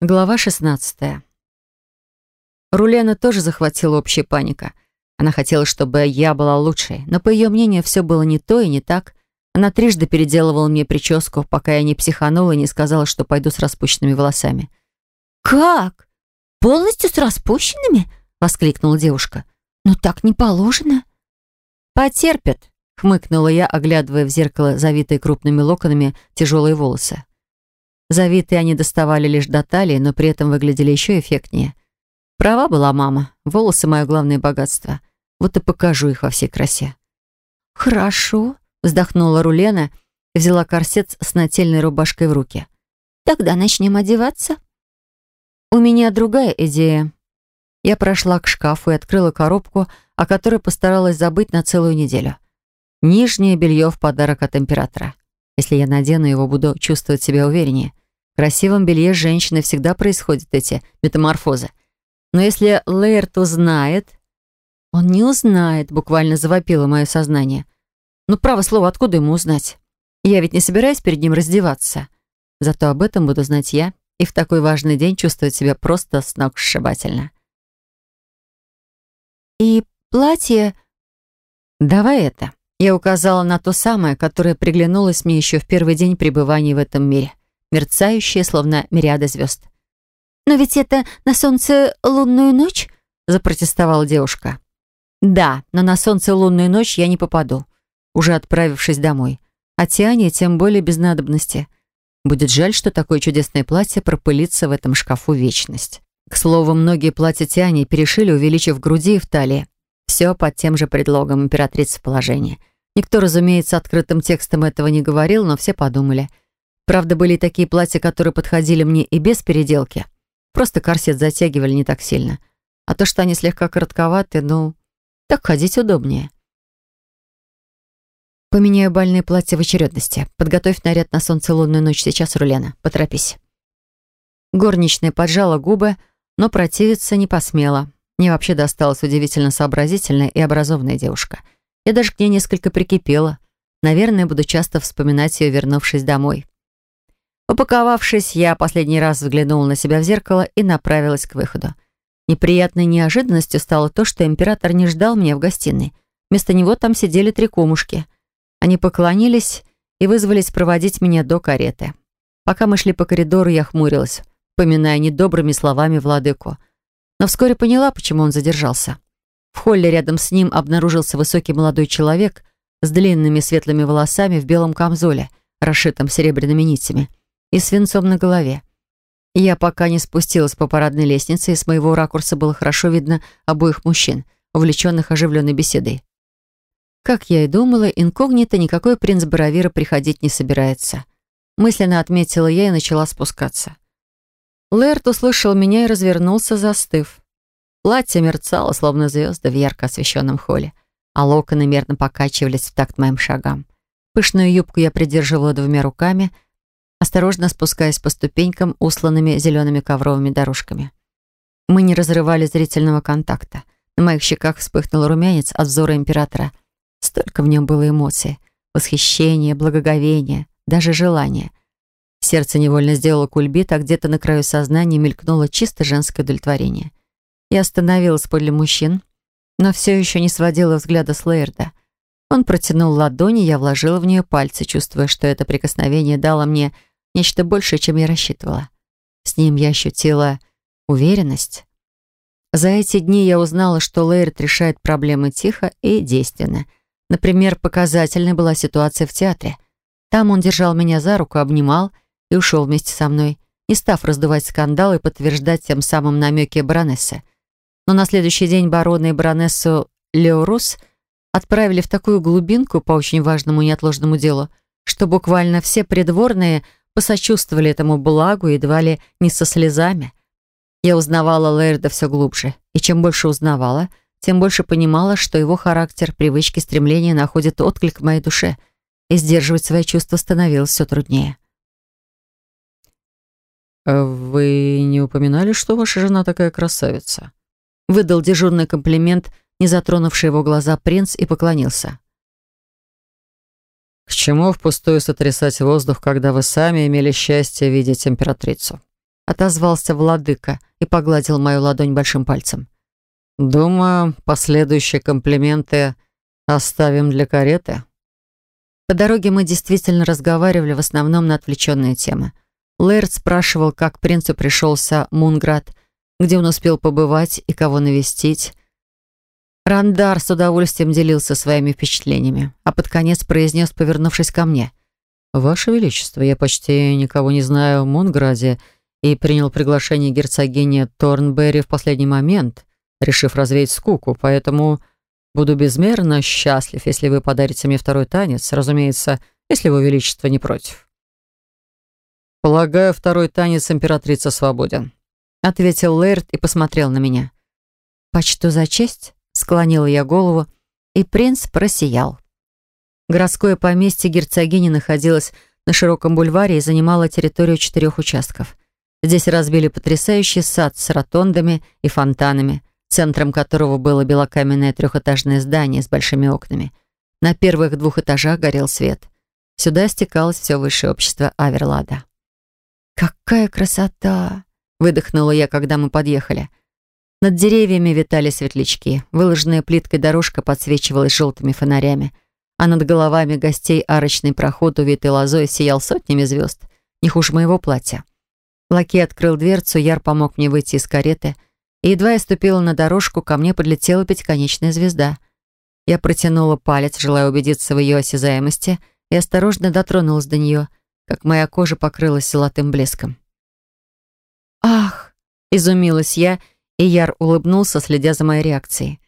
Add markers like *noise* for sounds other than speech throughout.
Глава 16. Рулена тоже захватила общая паника. Она хотела, чтобы я была лучшей, но, по ее мнению, все было не то и не так. Она трижды переделывала мне прическу, пока я не психанула и не сказала, что пойду с распущенными волосами. «Как? Полностью с распущенными?» — воскликнула девушка. «Ну так не положено». «Потерпят», — хмыкнула я, оглядывая в зеркало завитые крупными локонами тяжелые волосы. Завитые они доставали лишь до талии, но при этом выглядели еще эффектнее. Права была мама. Волосы — мое главное богатство. Вот и покажу их во всей красе. «Хорошо», — вздохнула Рулена и взяла корсет с нательной рубашкой в руки. «Тогда начнем одеваться». «У меня другая идея». Я прошла к шкафу и открыла коробку, о которой постаралась забыть на целую неделю. Нижнее белье в подарок от императора. Если я надену его, буду чувствовать себя увереннее. Красивом белье женщины всегда происходят эти метаморфозы. Но если Лейерт узнает... Он не узнает, буквально завопило мое сознание. Ну, право слово, откуда ему узнать? Я ведь не собираюсь перед ним раздеваться. Зато об этом буду знать я, и в такой важный день чувствовать себя просто с ног сшибательно. «И платье...» «Давай это». Я указала на то самое, которое приглянулось мне еще в первый день пребывания в этом мире мерцающие, словно мириады звезд. «Но ведь это на солнце лунную ночь?» запротестовала девушка. «Да, но на солнце лунную ночь я не попаду, уже отправившись домой. А Тиане тем более без надобности. Будет жаль, что такое чудесное платье пропылится в этом шкафу вечность. К слову, многие платья Тиане перешили, увеличив груди и в талии. Все под тем же предлогом императрицы в положении. Никто, разумеется, открытым текстом этого не говорил, но все подумали – Правда, были такие платья, которые подходили мне и без переделки. Просто корсет затягивали не так сильно. А то, что они слегка коротковаты, ну, так ходить удобнее. Поменяю бальное платье в очередности. Подготовь наряд на солнцелунную ночь сейчас, Рулена. Поторопись. Горничная поджала губы, но противиться не посмела. Мне вообще досталась удивительно сообразительная и образованная девушка. Я даже к ней несколько прикипела. Наверное, буду часто вспоминать ее, вернувшись домой. Упаковавшись, я последний раз взглянула на себя в зеркало и направилась к выходу. Неприятной неожиданностью стало то, что император не ждал меня в гостиной. Вместо него там сидели три кумушки. Они поклонились и вызвались проводить меня до кареты. Пока мы шли по коридору, я хмурилась, поминая недобрыми словами владыку. Но вскоре поняла, почему он задержался. В холле рядом с ним обнаружился высокий молодой человек с длинными светлыми волосами в белом камзоле, расшитом серебряными нитями и свинцом на голове. Я пока не спустилась по парадной лестнице, и с моего ракурса было хорошо видно обоих мужчин, увлеченных оживленной беседой. Как я и думала, инкогнито никакой принц Баравира приходить не собирается. Мысленно отметила я и начала спускаться. Лэрт услышал меня и развернулся, застыв. Платье мерцало, словно звезды в ярко освещенном холле, а локоны мерно покачивались в такт моим шагам. Пышную юбку я придерживала двумя руками — осторожно спускаясь по ступенькам, усланными зелеными ковровыми дорожками. Мы не разрывали зрительного контакта. На моих щеках вспыхнул румянец от взора императора. Столько в нем было эмоций. Восхищение, благоговение, даже желание. Сердце невольно сделало кульбит, а где-то на краю сознания мелькнуло чисто женское удовлетворение. Я остановилась подле мужчин, но все еще не сводила взгляда с Лейерда. Он протянул ладони, я вложила в нее пальцы, чувствуя, что это прикосновение дало мне Нечто большее, чем я рассчитывала. С ним я ощутила уверенность. За эти дни я узнала, что Лейрт решает проблемы тихо и действенно. Например, показательной была ситуация в театре. Там он держал меня за руку, обнимал и ушел вместе со мной, не став раздувать скандал и подтверждать тем самым намеки баронессы. Но на следующий день барона и баронессу Леорус отправили в такую глубинку по очень важному неотложному делу, что буквально все придворные – посочувствовали этому благу едва ли не со слезами. Я узнавала Лэрда все глубже, и чем больше узнавала, тем больше понимала, что его характер, привычки, стремления находят отклик в моей душе, и сдерживать свои чувства становилось все труднее. «А «Вы не упоминали, что ваша жена такая красавица?» Выдал дежурный комплимент, не затронувший его глаза принц, и поклонился. К чему впустую сотрясать воздух, когда вы сами имели счастье видеть императрицу? отозвался владыка и погладил мою ладонь большим пальцем. «Думаю, последующие комплименты оставим для кареты». По дороге мы действительно разговаривали в основном на отвлеченные темы. Лэрд спрашивал, как принцу пришелся Мунград, где он успел побывать и кого навестить. Рандар с удовольствием делился своими впечатлениями, а под конец произнес, повернувшись ко мне. «Ваше Величество, я почти никого не знаю в Мунграде и принял приглашение герцогини Торнберри в последний момент, решив развеять скуку, поэтому буду безмерно счастлив, если вы подарите мне второй танец, разумеется, если Его Величество не против». «Полагаю, второй танец императрица свободен», — ответил Лэрд и посмотрел на меня. «Почту за честь?» Склонила я голову, и принц просиял. Городское поместье герцогини находилось на широком бульваре и занимало территорию четырех участков. Здесь разбили потрясающий сад с ротондами и фонтанами, центром которого было белокаменное трехэтажное здание с большими окнами. На первых двух этажах горел свет. Сюда стекалось все высшее общество Аверлада. «Какая красота!» — выдохнула я, когда мы подъехали. Над деревьями витали светлячки. Выложенная плиткой дорожка подсвечивалась желтыми фонарями, а над головами гостей арочный проход, увитый лозой, сиял сотнями звезд, не хуже моего платья. Лакей открыл дверцу, Яр помог мне выйти из кареты, и едва я ступила на дорожку, ко мне подлетела пятиконечная звезда. Я протянула палец, желая убедиться в ее осязаемости, и осторожно дотронулась до нее, как моя кожа покрылась золотым блеском. «Ах!» — изумилась я — и Яр улыбнулся, следя за моей реакцией.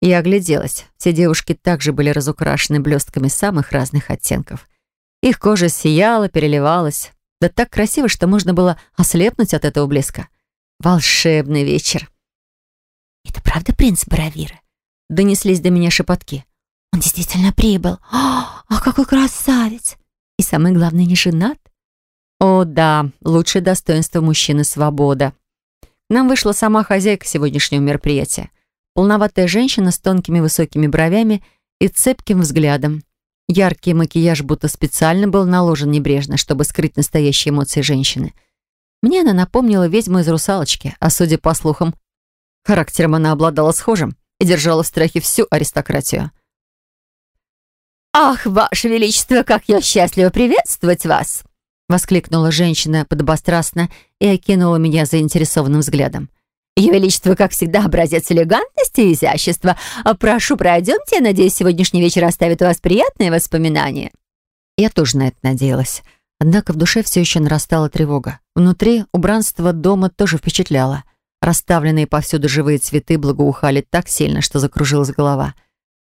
Я огляделась. Все девушки также были разукрашены блестками самых разных оттенков. Их кожа сияла, переливалась. Да так красиво, что можно было ослепнуть от этого блеска. Волшебный вечер. «Это правда принц Баравира?» Донеслись до меня шепотки. «Он действительно прибыл. О, *gasps* а какой красавец! И самое главное, не женат?» «О, да, лучшее достоинство мужчины — свобода нам вышла сама хозяйка сегодняшнего мероприятия. Полноватая женщина с тонкими высокими бровями и цепким взглядом. Яркий макияж будто специально был наложен небрежно, чтобы скрыть настоящие эмоции женщины. Мне она напомнила ведьму из «Русалочки», а судя по слухам, характером она обладала схожим и держала в страхе всю аристократию. «Ах, Ваше Величество, как я счастлива приветствовать вас!» Воскликнула женщина подобострастно и окинула меня заинтересованным взглядом. «Ее Величество, как всегда, образец элегантности и изящества. А прошу, пройдемте. Надеюсь, сегодняшний вечер оставит у вас приятные воспоминания». Я тоже на это надеялась. Однако в душе все еще нарастала тревога. Внутри убранство дома тоже впечатляло. Расставленные повсюду живые цветы благоухали так сильно, что закружилась голова.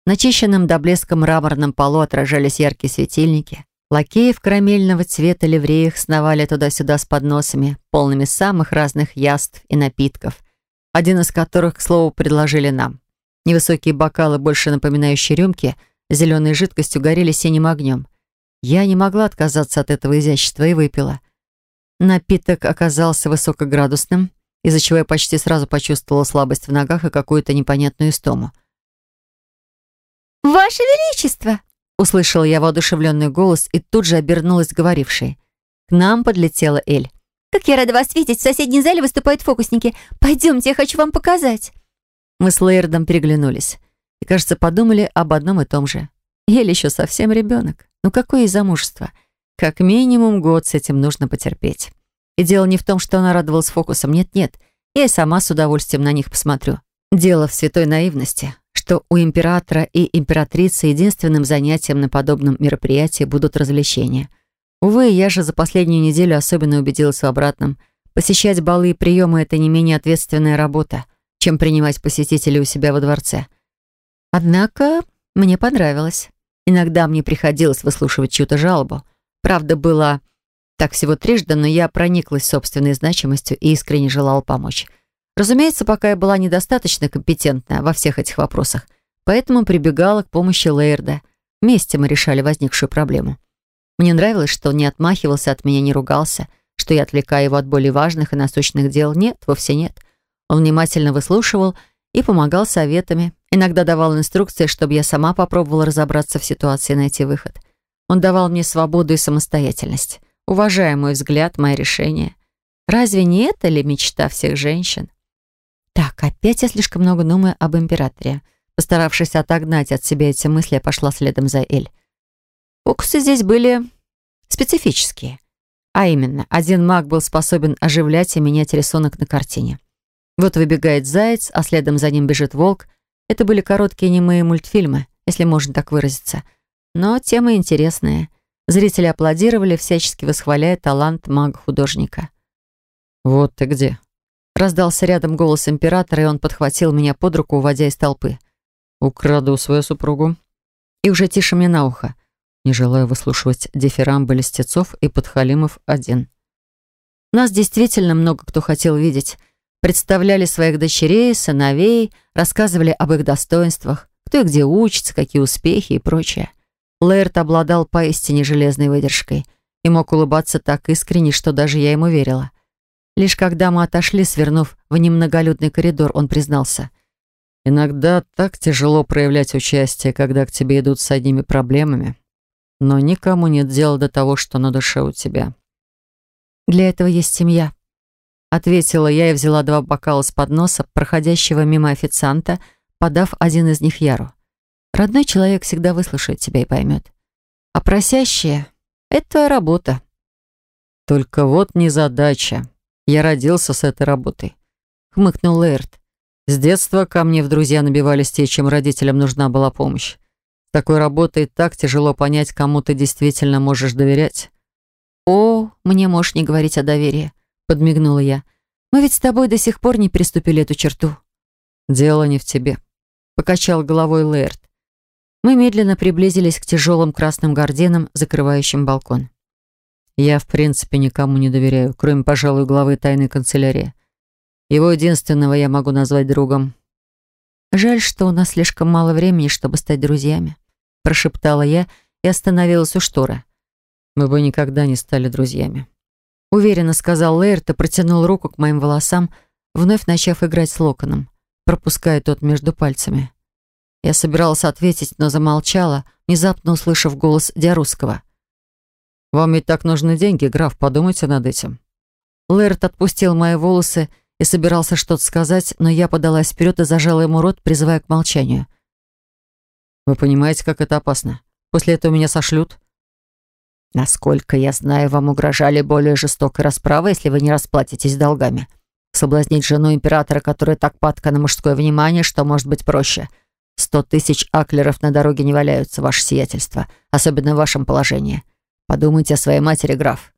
На чищенном до блеска мраморном полу отражались яркие светильники. Лакеи в карамельного цвета ливреях сновали туда-сюда с подносами, полными самых разных яств и напитков, один из которых, к слову, предложили нам. Невысокие бокалы, больше напоминающие рюмки, зеленой жидкостью горели синим огнем. Я не могла отказаться от этого изящества и выпила. Напиток оказался высокоградусным, из-за чего я почти сразу почувствовала слабость в ногах и какую-то непонятную истому. «Ваше Величество!» Услышала я воодушевленный голос и тут же обернулась говорившей. К нам подлетела Эль. «Как я рада вас видеть! В соседней зале выступают фокусники. Пойдемте, я хочу вам показать!» Мы с Лейердом переглянулись и, кажется, подумали об одном и том же. Эль еще совсем ребенок. Ну какое ей замужество? Как минимум год с этим нужно потерпеть. И дело не в том, что она радовалась фокусам. Нет-нет, я и сама с удовольствием на них посмотрю. Дело в святой наивности что у императора и императрицы единственным занятием на подобном мероприятии будут развлечения. Увы, я же за последнюю неделю особенно убедилась в обратном. Посещать балы и приемы — это не менее ответственная работа, чем принимать посетителей у себя во дворце. Однако мне понравилось. Иногда мне приходилось выслушивать чью-то жалобу. Правда, было так всего трижды, но я прониклась собственной значимостью и искренне желала помочь. Разумеется, пока я была недостаточно компетентна во всех этих вопросах, поэтому прибегала к помощи Лейерда. Вместе мы решали возникшую проблему. Мне нравилось, что он не отмахивался от меня, не ругался, что я отвлекаю его от более важных и насущных дел. Нет, вовсе нет. Он внимательно выслушивал и помогал советами. Иногда давал инструкции, чтобы я сама попробовала разобраться в ситуации и найти выход. Он давал мне свободу и самостоятельность, уважая взгляд, мои решения. Разве не это ли мечта всех женщин? Так, опять я слишком много думаю об императоре. Постаравшись отогнать от себя эти мысли, я пошла следом за Эль. Фокусы здесь были специфические. А именно, один маг был способен оживлять и менять рисунок на картине. Вот выбегает заяц, а следом за ним бежит волк. Это были короткие немые мультфильмы, если можно так выразиться. Но темы интересные. Зрители аплодировали, всячески восхваляя талант мага-художника. «Вот ты где!» Раздался рядом голос императора, и он подхватил меня под руку, уводя из толпы. «Украду свою супругу». И уже тише мне на ухо. Не желаю выслушивать дифирамбы листецов и подхалимов один. Нас действительно много кто хотел видеть. Представляли своих дочерей, сыновей, рассказывали об их достоинствах, кто и где учится, какие успехи и прочее. Лэрд обладал поистине железной выдержкой и мог улыбаться так искренне, что даже я ему верила. Лишь когда мы отошли, свернув в немноголюдный коридор, он признался. «Иногда так тяжело проявлять участие, когда к тебе идут с одними проблемами, но никому нет дела до того, что на душе у тебя». «Для этого есть семья», — ответила я и взяла два бокала с подноса, проходящего мимо официанта, подав один из них Яру. «Родной человек всегда выслушает тебя и поймет. А просящие — это твоя работа». «Только вот незадача. Я родился с этой работой», — хмыкнул Лэрд. «С детства ко мне в друзья набивались те, чем родителям нужна была помощь. С такой работой так тяжело понять, кому ты действительно можешь доверять. «О, мне можешь не говорить о доверии», — подмигнула я. «Мы ведь с тобой до сих пор не приступили эту черту». «Дело не в тебе», — покачал головой Лэрд. Мы медленно приблизились к тяжелым красным гардинам, закрывающим балкон. «Я, в принципе, никому не доверяю, кроме, пожалуй, главы тайной канцелярии. Его единственного я могу назвать другом». «Жаль, что у нас слишком мало времени, чтобы стать друзьями», прошептала я и остановилась у штора. «Мы бы никогда не стали друзьями», уверенно сказал Лейерт и протянул руку к моим волосам, вновь начав играть с локоном, пропуская тот между пальцами. Я собиралась ответить, но замолчала, внезапно услышав голос Диарусского. «Вам ведь так нужны деньги, граф, подумайте над этим». Лэрт отпустил мои волосы и собирался что-то сказать, но я подалась вперед и зажала ему рот, призывая к молчанию. Вы понимаете, как это опасно? После этого меня сошлют. Насколько я знаю, вам угрожали более жестокой расправой, если вы не расплатитесь долгами. Соблазнить жену императора, которая так падка на мужское внимание, что может быть проще. Сто тысяч аклеров на дороге не валяются, ваше сиятельство, особенно в вашем положении. Подумайте о своей матери, граф.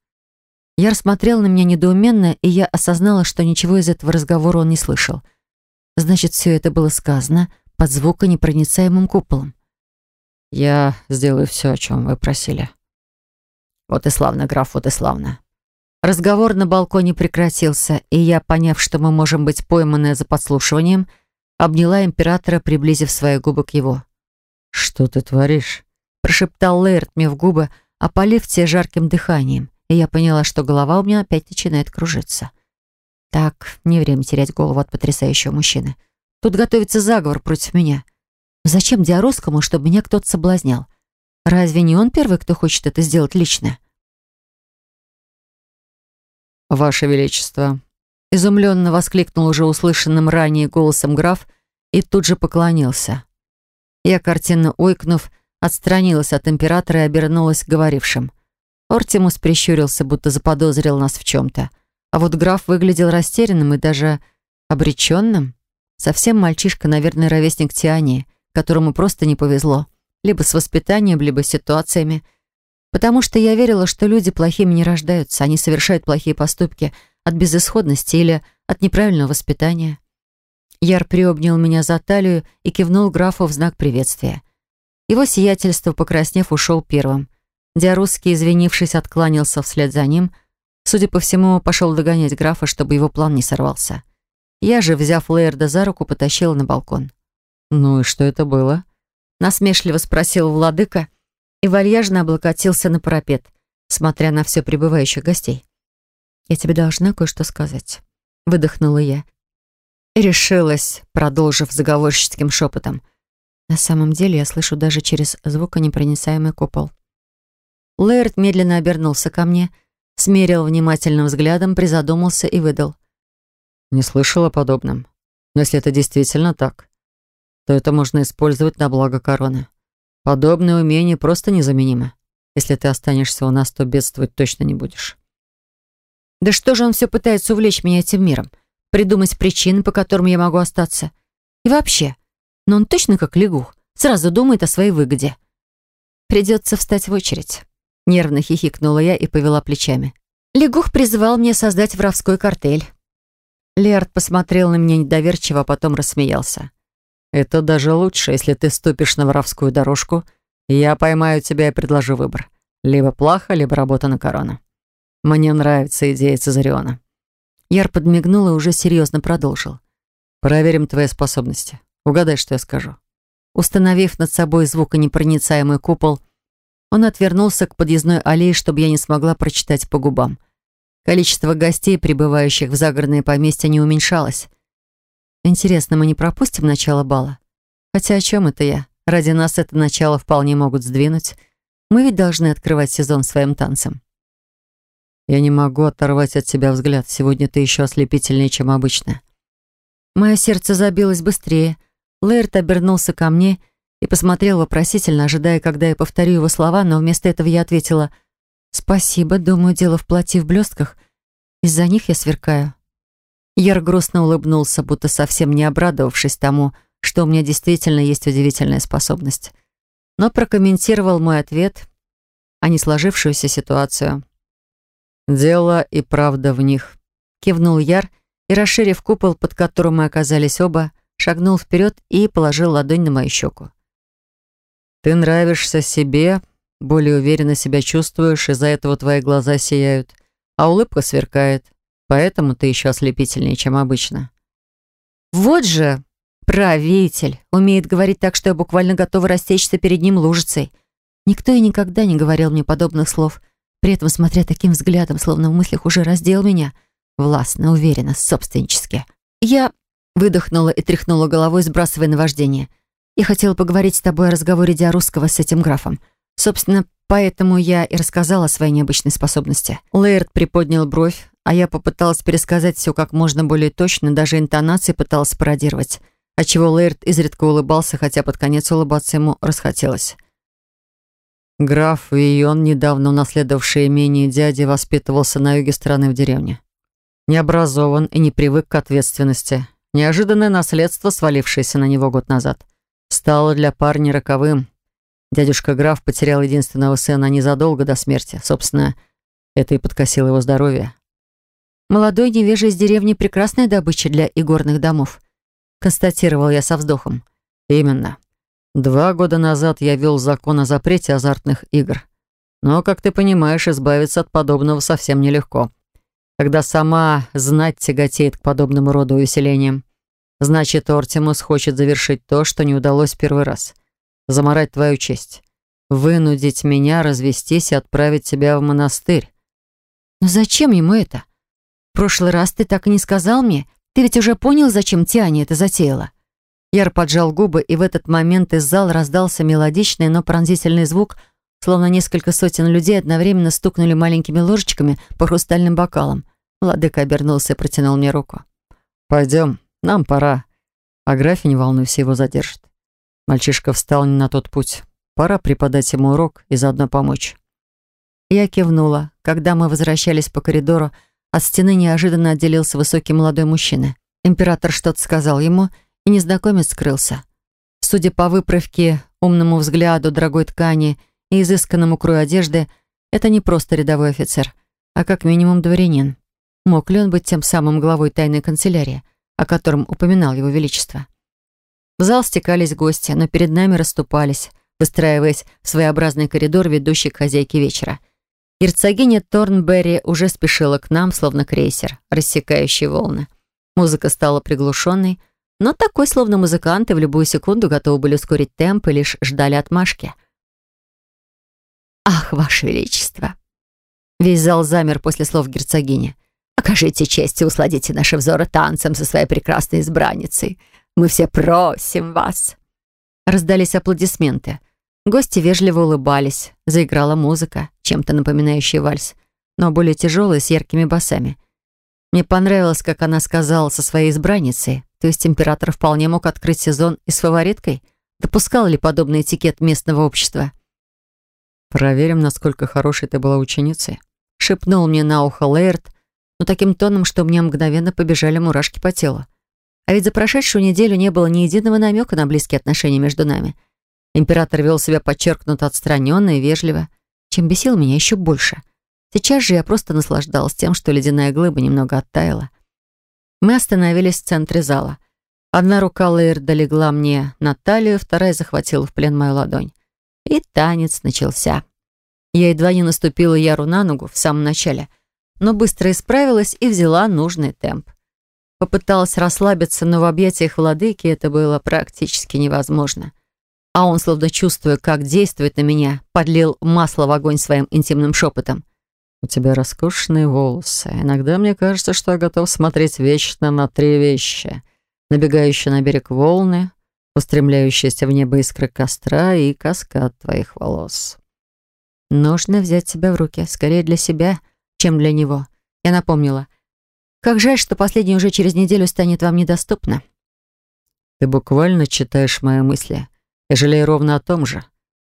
Я рассмотрел на меня недоуменно, и я осознала, что ничего из этого разговора он не слышал. Значит, все это было сказано под звуконепроницаемым куполом. «Я сделаю все, о чем вы просили». Вот и славно, граф, вот и славно. Разговор на балконе прекратился, и я, поняв, что мы можем быть пойманы за подслушиванием, обняла императора, приблизив свои губы к его. «Что ты творишь?» прошептал Лейерт мне в губы, опалив те жарким дыханием, и я поняла, что голова у меня опять начинает кружиться. Так, не время терять голову от потрясающего мужчины. Тут готовится заговор против меня. Зачем Диаросскому, чтобы меня кто-то соблазнял? Разве не он первый, кто хочет это сделать лично? «Ваше Величество!» Изумленно воскликнул уже услышанным ранее голосом граф и тут же поклонился. Я, картинно ойкнув, отстранилась от императора и обернулась к говорившим. Ортимус прищурился, будто заподозрил нас в чем-то. А вот граф выглядел растерянным и даже обреченным. Совсем мальчишка, наверное, ровесник Тиани, которому просто не повезло. Либо с воспитанием, либо с ситуациями. Потому что я верила, что люди плохими не рождаются, они совершают плохие поступки от безысходности или от неправильного воспитания. Яр приобнял меня за талию и кивнул графу в знак приветствия. Его сиятельство, покраснев, ушел первым. Диарусский, извинившись, откланялся вслед за ним. Судя по всему, пошел догонять графа, чтобы его план не сорвался. Я же, взяв Лейерда за руку, потащила на балкон. «Ну и что это было?» Насмешливо спросил владыка и вальяжно облокотился на парапет, смотря на все прибывающих гостей. «Я тебе должна кое-что сказать», — выдохнула я. И решилась, продолжив заговорщическим шепотом. На самом деле я слышу даже через звуконепроницаемый купол. Лэрд медленно обернулся ко мне, смерил внимательным взглядом, призадумался и выдал. Не слышал о подобном. Но если это действительно так, то это можно использовать на благо короны. Подобное умение просто незаменимо. Если ты останешься у нас, то бедствовать точно не будешь. Да что же он все пытается увлечь меня этим миром? Придумать причины, по которым я могу остаться? И вообще, но он точно как лягух, сразу думает о своей выгоде. Придется встать в очередь. Нервно хихикнула я и повела плечами. Лягух призывал меня создать воровской картель. Лерд посмотрел на меня недоверчиво, а потом рассмеялся. «Это даже лучше, если ты ступишь на воровскую дорожку, я поймаю тебя и предложу выбор. Либо плаха, либо работа на корону. Мне нравится идея Цезариона». Яр подмигнул и уже серьезно продолжил. «Проверим твои способности. Угадай, что я скажу». Установив над собой звуконепроницаемый купол, он отвернулся к подъездной аллее, чтобы я не смогла прочитать по губам. Количество гостей, прибывающих в загородное поместье, не уменьшалось. Интересно, мы не пропустим начало бала? Хотя о чем это я? Ради нас это начало вполне могут сдвинуть. Мы ведь должны открывать сезон своим танцем. Я не могу оторвать от тебя взгляд. Сегодня ты еще ослепительнее, чем обычно. Мое сердце забилось быстрее. Лэрт обернулся ко мне и посмотрел вопросительно, ожидая, когда я повторю его слова, но вместо этого я ответила «Спасибо, думаю, дело в платье в блестках. Из-за них я сверкаю». Яр грустно улыбнулся, будто совсем не обрадовавшись тому, что у меня действительно есть удивительная способность. Но прокомментировал мой ответ, а не сложившуюся ситуацию. «Дело и правда в них», — кивнул Яр и, расширив купол, под которым мы оказались оба, шагнул вперед и положил ладонь на мою щеку. Ты нравишься себе, более уверенно себя чувствуешь, из-за этого твои глаза сияют, а улыбка сверкает, поэтому ты еще ослепительнее, чем обычно. Вот же правитель, умеет говорить так, что я буквально готова растечься перед ним лужицей. Никто и никогда не говорил мне подобных слов, при этом смотря таким взглядом, словно в мыслях уже раздел меня, властно, уверенно, собственнически. Я выдохнула и тряхнула головой, сбрасывая наваждение — я хотела поговорить с тобой о разговоре Диарусского с этим графом. Собственно, поэтому я и рассказала о своей необычной способности». Лейерд приподнял бровь, а я попыталась пересказать все как можно более точно, даже интонации пыталась пародировать, отчего Лейерд изредка улыбался, хотя под конец улыбаться ему расхотелось. Граф Вийон, недавно унаследовавший имение дяди, воспитывался на юге страны в деревне. Не образован и не привык к ответственности. Неожиданное наследство, свалившееся на него год назад стало для парня роковым. Дядюшка граф потерял единственного сына незадолго до смерти. Собственно, это и подкосило его здоровье. «Молодой невежа из деревни — прекрасная добыча для игорных домов», констатировал я со вздохом. «Именно. Два года назад я вел закон о запрете азартных игр. Но, как ты понимаешь, избавиться от подобного совсем нелегко. Когда сама знать тяготеет к подобному роду увеселениям. Значит, Ортимус хочет завершить то, что не удалось в первый раз. Заморать твою честь. Вынудить меня развестись и отправить тебя в монастырь. Но зачем ему это? В прошлый раз ты так и не сказал мне. Ты ведь уже понял, зачем Тиане это затеяла? Яр поджал губы, и в этот момент из зала раздался мелодичный, но пронзительный звук, словно несколько сотен людей одновременно стукнули маленькими ложечками по хрустальным бокалам. Владыка обернулся и протянул мне руку. «Пойдем». Нам пора. А графи, не волнуйся, его задержит. Мальчишка встал не на тот путь. Пора преподать ему урок и заодно помочь. Я кивнула. Когда мы возвращались по коридору, от стены неожиданно отделился высокий молодой мужчина. Император что-то сказал ему, и незнакомец скрылся. Судя по выправке, умному взгляду, дорогой ткани и изысканному крою одежды, это не просто рядовой офицер, а как минимум дворянин. Мог ли он быть тем самым главой тайной канцелярии? о котором упоминал его величество. В зал стекались гости, но перед нами расступались, выстраиваясь в своеобразный коридор, ведущий к хозяйке вечера. Герцогиня Торнберри уже спешила к нам, словно крейсер, рассекающий волны. Музыка стала приглушенной, но такой, словно музыканты, в любую секунду готовы были ускорить темп и лишь ждали отмашки. «Ах, Ваше Величество!» Весь зал замер после слов герцогини. Окажите честь и усладите наши взоры танцем со своей прекрасной избранницей. Мы все просим вас». Раздались аплодисменты. Гости вежливо улыбались. Заиграла музыка, чем-то напоминающая вальс. но более тяжелая, с яркими басами. Мне понравилось, как она сказала со своей избранницей, то есть император вполне мог открыть сезон и с фавориткой. Допускал ли подобный этикет местного общества? «Проверим, насколько хорошей ты была ученицей», — шепнул мне на ухо Лейерт, но таким тоном, что мне мгновенно побежали мурашки по телу. А ведь за прошедшую неделю не было ни единого намека на близкие отношения между нами. Император вел себя подчеркнуто отстраненно и вежливо, чем бесил меня еще больше. Сейчас же я просто наслаждалась тем, что ледяная глыба немного оттаяла. Мы остановились в центре зала. Одна рука Лейерда легла мне на талию, вторая захватила в плен мою ладонь. И танец начался. Я едва не наступила Яру на ногу в самом начале, но быстро исправилась и взяла нужный темп. Попыталась расслабиться, но в объятиях владыки это было практически невозможно. А он, словно чувствуя, как действует на меня, подлил масло в огонь своим интимным шепотом. «У тебя роскошные волосы. Иногда мне кажется, что я готов смотреть вечно на три вещи. Набегающие на берег волны, устремляющиеся в небо искры костра и каскад твоих волос. Нужно взять себя в руки, скорее для себя, чем для него. Я напомнила. Как жаль, что последний уже через неделю станет вам недоступно. Ты буквально читаешь мои мысли. Я жалею ровно о том же.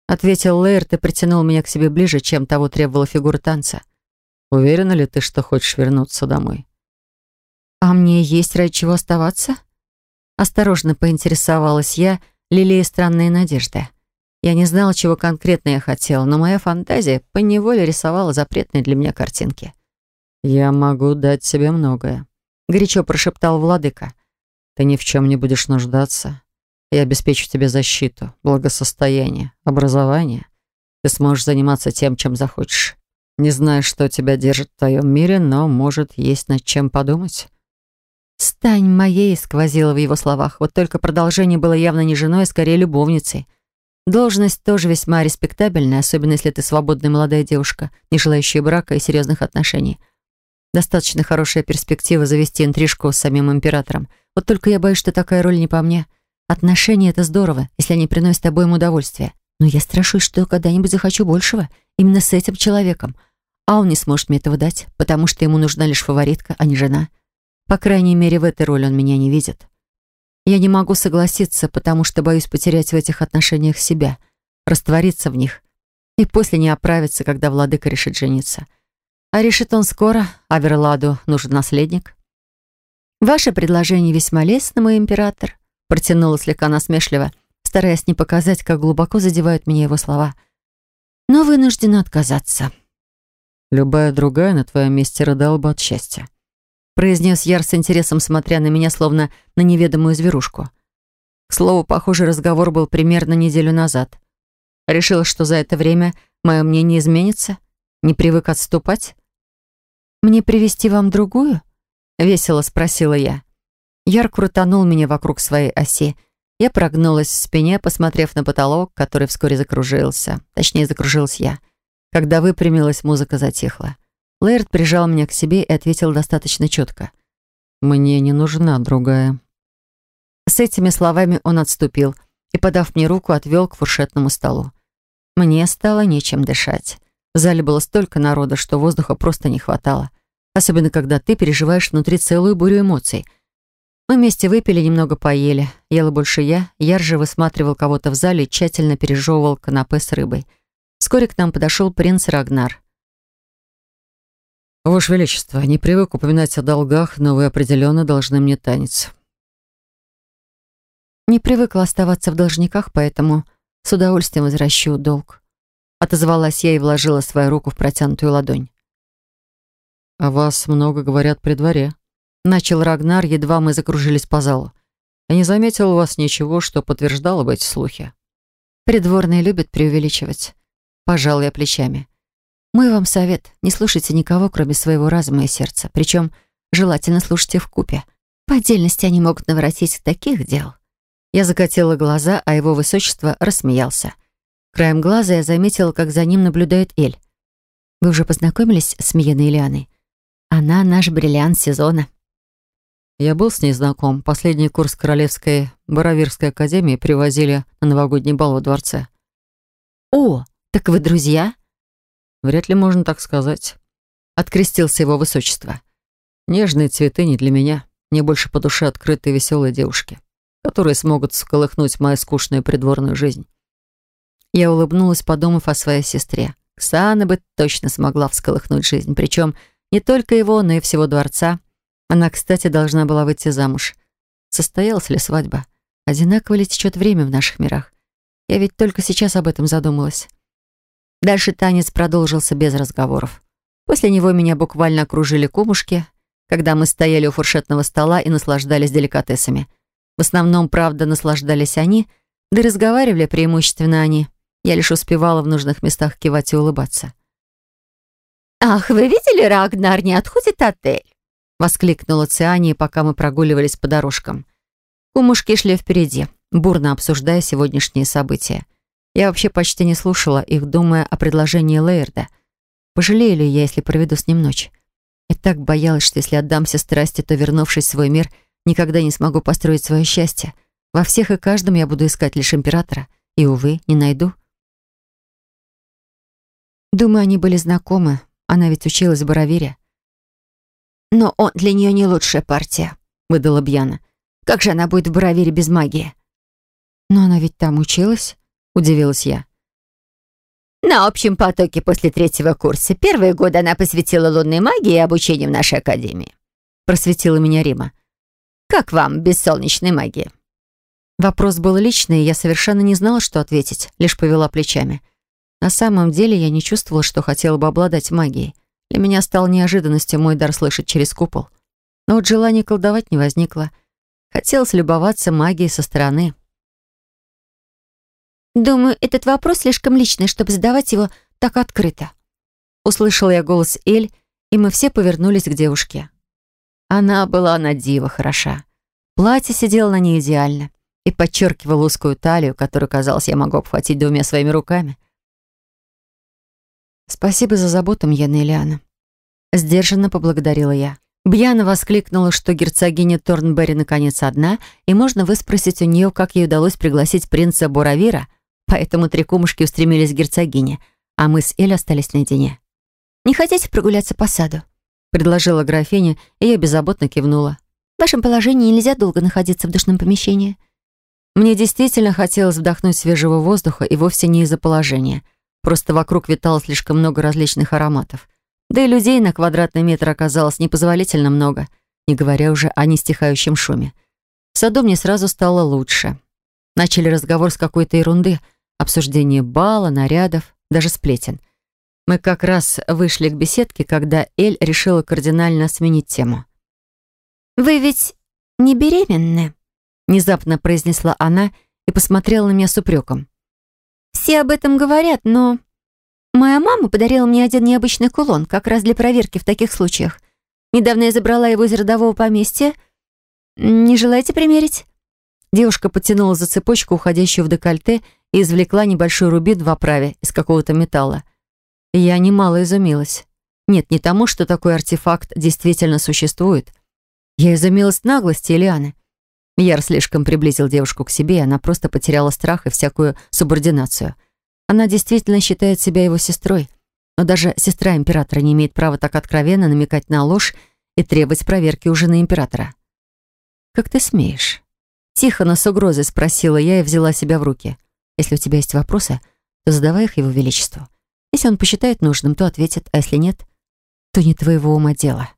Ответил Лейерт и притянул меня к себе ближе, чем того требовала фигура танца. Уверена ли ты, что хочешь вернуться домой? А мне есть ради чего оставаться? Осторожно поинтересовалась я, лелея странные надежды. Я не знала, чего конкретно я хотела, но моя фантазия поневоле рисовала запретные для меня картинки. «Я могу дать тебе многое», — горячо прошептал владыка. «Ты ни в чем не будешь нуждаться. Я обеспечу тебе защиту, благосостояние, образование. Ты сможешь заниматься тем, чем захочешь. Не знаю, что тебя держит в твоем мире, но, может, есть над чем подумать». «Стань моей», — сквозило в его словах. Вот только продолжение было явно не женой, а скорее любовницей. Должность тоже весьма респектабельная, особенно если ты свободная молодая девушка, не желающая брака и серьезных отношений. Достаточно хорошая перспектива завести интрижку с самим императором. Вот только я боюсь, что такая роль не по мне. Отношения — это здорово, если они приносят обоим удовольствие. Но я страшусь, что когда-нибудь захочу большего именно с этим человеком. А он не сможет мне этого дать, потому что ему нужна лишь фаворитка, а не жена. По крайней мере, в этой роли он меня не видит. Я не могу согласиться, потому что боюсь потерять в этих отношениях себя, раствориться в них и после не оправиться, когда владыка решит жениться. А решит он скоро, а Верладу нужен наследник. «Ваше предложение весьма лестно, мой император», протянула слегка насмешливо, стараясь не показать, как глубоко задевают меня его слова. «Но вынуждена отказаться». «Любая другая на твоем месте рыдала бы от счастья», произнес Яр с интересом, смотря на меня, словно на неведомую зверушку. К слову, похожий разговор был примерно неделю назад. Решила, что за это время мое мнение изменится? Не привык отступать? «Мне привести вам другую?» — весело спросила я. Яр крутанул меня вокруг своей оси. Я прогнулась в спине, посмотрев на потолок, который вскоре закружился. Точнее, закружилась я. Когда выпрямилась, музыка затихла. Лэрд прижал меня к себе и ответил достаточно четко. «Мне не нужна другая». С этими словами он отступил и, подав мне руку, отвел к фуршетному столу. Мне стало нечем дышать. В зале было столько народа, что воздуха просто не хватало. Особенно, когда ты переживаешь внутри целую бурю эмоций. Мы вместе выпили, немного поели. Ела больше я. Яр же высматривал кого-то в зале и тщательно пережевывал канапе с рыбой. Вскоре к нам подошел принц Рагнар. «Ваше Величество, не привык упоминать о долгах, но вы определенно должны мне танец». «Не привыкла оставаться в должниках, поэтому с удовольствием возвращу долг». Отозвалась я и вложила свою руку в протянутую ладонь. «О вас много говорят при дворе», — начал Рагнар, едва мы закружились по залу. «Я не заметил у вас ничего, что подтверждало бы эти слухи». «Придворные любят преувеличивать». Пожал я плечами. Мой вам совет — не слушайте никого, кроме своего разума и сердца. Причем желательно слушайте в купе. По отдельности они могут наворотить таких дел. Я закатила глаза, а его высочество рассмеялся. Краем глаза я заметила, как за ним наблюдает Эль. Вы уже познакомились с Миеной Ильяной? Она наш бриллиант сезона. Я был с ней знаком. Последний курс Королевской Боровирской академии привозили на новогодний бал во дворце. О, так вы друзья? Вряд ли можно так сказать. — открестился его высочество. «Нежные цветы не для меня. Мне больше по душе открытые веселые девушки, которые смогут всколыхнуть мою скучную придворную жизнь». Я улыбнулась, подумав о своей сестре. Ксана бы точно смогла всколыхнуть жизнь, причем не только его, но и всего дворца. Она, кстати, должна была выйти замуж. Состоялась ли свадьба? Одинаково ли течет время в наших мирах? Я ведь только сейчас об этом задумалась. Дальше танец продолжился без разговоров. После него меня буквально окружили кумушки, когда мы стояли у фуршетного стола и наслаждались деликатесами. В основном, правда, наслаждались они, да разговаривали преимущественно они. Я лишь успевала в нужных местах кивать и улыбаться. «Ах, вы видели, Рагнар не отходит отель?» — воскликнула Циания, пока мы прогуливались по дорожкам. Кумушки шли впереди, бурно обсуждая сегодняшние события. Я вообще почти не слушала их, думая о предложении Лейерда. Пожалею ли я, если проведу с ним ночь? И так боялась, что если отдамся страсти, то, вернувшись в свой мир, никогда не смогу построить свое счастье. Во всех и каждом я буду искать лишь императора. И, увы, не найду. Думаю, они были знакомы. Она ведь училась в Боровире. «Но он для нее не лучшая партия», — выдала Бьяна. «Как же она будет в Боровире без магии?» «Но она ведь там училась», — удивилась я. «На общем потоке после третьего курса. Первые годы она посвятила лунной магии и обучению в нашей академии», — просветила меня Рима. «Как вам без солнечной магии?» Вопрос был личный, и я совершенно не знала, что ответить, лишь повела плечами. На самом деле я не чувствовала, что хотела бы обладать магией. Для меня стал неожиданностью мой дар слышать через купол. Но вот желания колдовать не возникло. Хотелось любоваться магией со стороны. «Думаю, этот вопрос слишком личный, чтобы задавать его так открыто». Услышала я голос Эль, и мы все повернулись к девушке. Она была на диво хороша. Платье сидело на ней идеально и подчеркивало узкую талию, которую, казалось, я могу обхватить двумя своими руками. «Спасибо за заботу, Мьена Ильяна». Сдержанно поблагодарила я. Бьяна воскликнула, что герцогиня Торнберри наконец одна, и можно выспросить у нее, как ей удалось пригласить принца Боравира, поэтому три кумушки устремились к герцогине, а мы с Эль остались наедине. «Не хотите прогуляться по саду?» — предложила графиня, и я беззаботно кивнула. «В вашем положении нельзя долго находиться в душном помещении». Мне действительно хотелось вдохнуть свежего воздуха, и вовсе не из-за положения — Просто вокруг витало слишком много различных ароматов. Да и людей на квадратный метр оказалось непозволительно много, не говоря уже о нестихающем шуме. В саду мне сразу стало лучше. Начали разговор с какой-то ерунды, обсуждение бала, нарядов, даже сплетен. Мы как раз вышли к беседке, когда Эль решила кардинально сменить тему. «Вы ведь не беременны?» Внезапно произнесла она и посмотрела на меня с упреком. Все об этом говорят, но... Моя мама подарила мне один необычный кулон, как раз для проверки в таких случаях. Недавно я забрала его из родового поместья. Не желаете примерить?» Девушка потянула за цепочку, уходящую в декольте, и извлекла небольшой рубин в оправе из какого-то металла. Я немало изумилась. Нет, не тому, что такой артефакт действительно существует. Я изумилась наглости Элианы. Яр слишком приблизил девушку к себе, и она просто потеряла страх и всякую субординацию. Она действительно считает себя его сестрой, но даже сестра императора не имеет права так откровенно намекать на ложь и требовать проверки у жены императора. «Как ты смеешь?» Тихо, но с угрозой спросила я и взяла себя в руки. «Если у тебя есть вопросы, то задавай их его величеству. Если он посчитает нужным, то ответит, а если нет, то не твоего ума дело».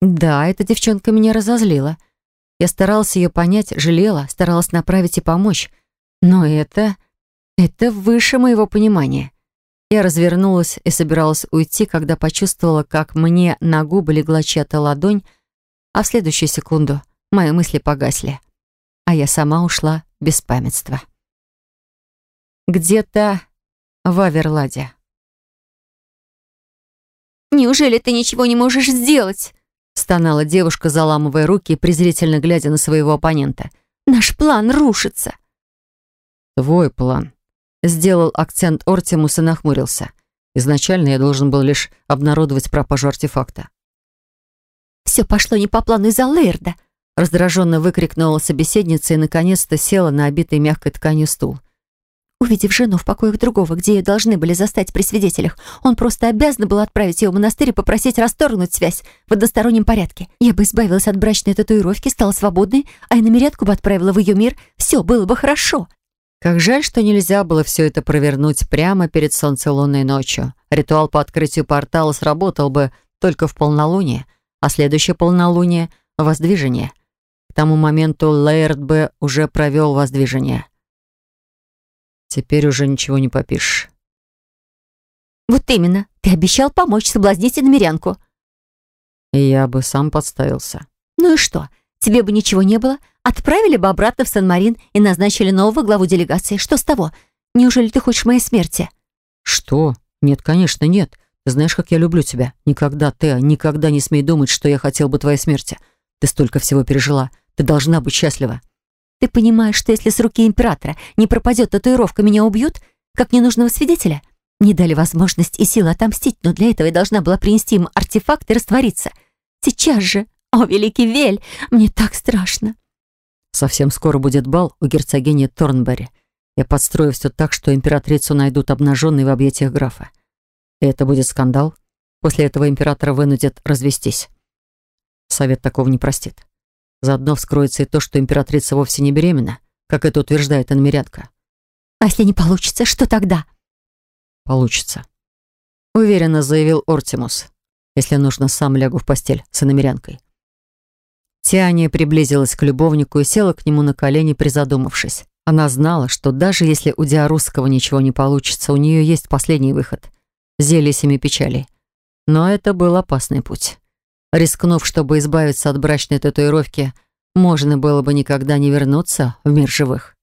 Да, эта девчонка меня разозлила. Я старалась ее понять, жалела, старалась направить и помочь. Но это... это выше моего понимания. Я развернулась и собиралась уйти, когда почувствовала, как мне на губы легла чья-то ладонь, а в следующую секунду мои мысли погасли. А я сама ушла без памятства. Где-то в Аверладе. «Неужели ты ничего не можешь сделать?» стонала девушка, заламывая руки и презрительно глядя на своего оппонента. «Наш план рушится!» «Твой план», — сделал акцент Ортимус и нахмурился. «Изначально я должен был лишь обнародовать пропажу артефакта». «Все пошло не по плану из-за Лейрда», — раздраженно выкрикнула собеседница и наконец-то села на обитый мягкой тканью стул. Увидев жену в покоях другого, где ее должны были застать при свидетелях, он просто обязан был отправить ее в монастырь и попросить расторгнуть связь в одностороннем порядке. Я бы избавилась от брачной татуировки, стала свободной, а и намерятку бы отправила в ее мир. Все было бы хорошо. Как жаль, что нельзя было все это провернуть прямо перед солнцелунной ночью. Ритуал по открытию портала сработал бы только в полнолуние, а следующее полнолуние — воздвижение. К тому моменту Лейерд бы уже провел воздвижение. Теперь уже ничего не попишешь. Вот именно. Ты обещал помочь соблазнить иномерянку. И я бы сам подставился. Ну и что? Тебе бы ничего не было? Отправили бы обратно в Сан-Марин и назначили нового главу делегации. Что с того? Неужели ты хочешь моей смерти? Что? Нет, конечно, нет. Ты знаешь, как я люблю тебя. Никогда, ты, никогда не смей думать, что я хотел бы твоей смерти. Ты столько всего пережила. Ты должна быть счастлива. Ты понимаешь, что если с руки императора не пропадет татуировка, меня убьют, как ненужного свидетеля? Не дали возможность и силы отомстить, но для этого я должна была принести им артефакт и раствориться. Сейчас же, о, великий Вель, мне так страшно. Совсем скоро будет бал у герцогини Торнберри. Я подстрою все так, что императрицу найдут обнаженной в объятиях графа. И это будет скандал. После этого императора вынудят развестись. Совет такого не простит. Заодно вскроется и то, что императрица вовсе не беременна, как это утверждает иномерянка. А если не получится, что тогда? Получится. Уверенно заявил Ортимус. Если нужно, сам лягу в постель с иномерянкой. Тиания приблизилась к любовнику и села к нему на колени, призадумавшись. Она знала, что даже если у Диарусского ничего не получится, у нее есть последний выход — зелье семи печалей. Но это был опасный путь. Рискнув, чтобы избавиться от брачной татуировки, можно было бы никогда не вернуться в мир живых.